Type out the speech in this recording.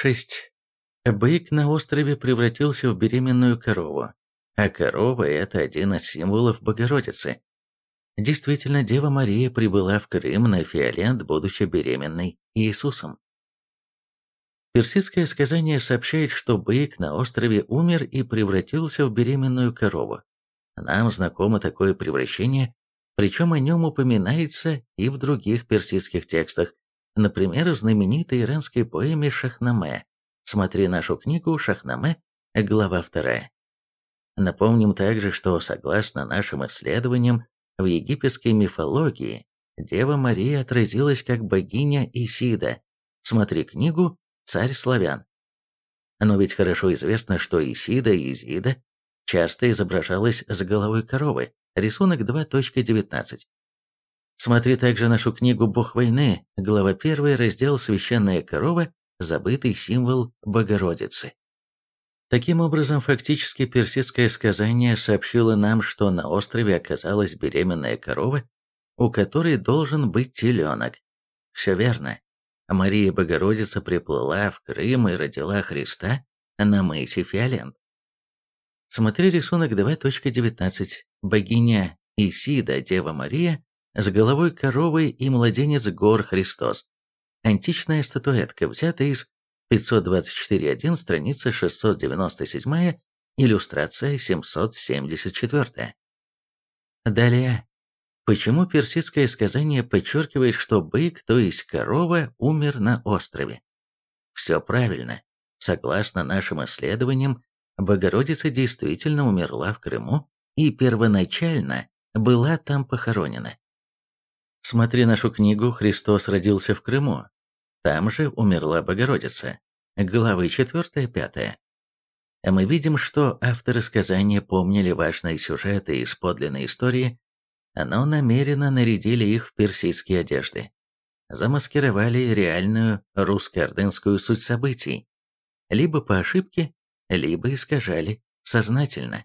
6. Бык на острове превратился в беременную корову, а корова – это один из символов Богородицы. Действительно, Дева Мария прибыла в Крым на Фиолент, будучи беременной Иисусом. Персидское сказание сообщает, что бык на острове умер и превратился в беременную корову. Нам знакомо такое превращение, причем о нем упоминается и в других персидских текстах, например, в знаменитой иранской поэме «Шахнаме». Смотри нашу книгу «Шахнаме», глава 2. Напомним также, что, согласно нашим исследованиям, в египетской мифологии Дева Мария отразилась как богиня Исида. Смотри книгу «Царь славян». Но ведь хорошо известно, что Исида и Изида часто изображалась с головой коровы, рисунок 2.19. Смотри также нашу книгу «Бог войны», глава 1, раздел «Священная корова», забытый символ Богородицы. Таким образом, фактически персидское сказание сообщило нам, что на острове оказалась беременная корова, у которой должен быть теленок. Все верно. Мария Богородица приплыла в Крым и родила Христа на мысе Фиолент. Смотри рисунок 2.19. Богиня Исида, Дева Мария, с головой коровы и младенец гор Христос. Античная статуэтка, взята из 524.1, страница 697, иллюстрация 774. Далее. Почему персидское сказание подчеркивает, что бык, то есть корова, умер на острове? Все правильно. Согласно нашим исследованиям, Богородица действительно умерла в Крыму и первоначально была там похоронена. Смотри нашу книгу «Христос родился в Крыму», там же умерла Богородица. Главы 4-5. А мы видим, что авторы сказания помнили важные сюжеты из подлинной истории, но намеренно нарядили их в персидские одежды. Замаскировали реальную русско-ордынскую суть событий. Либо по ошибке, либо искажали сознательно.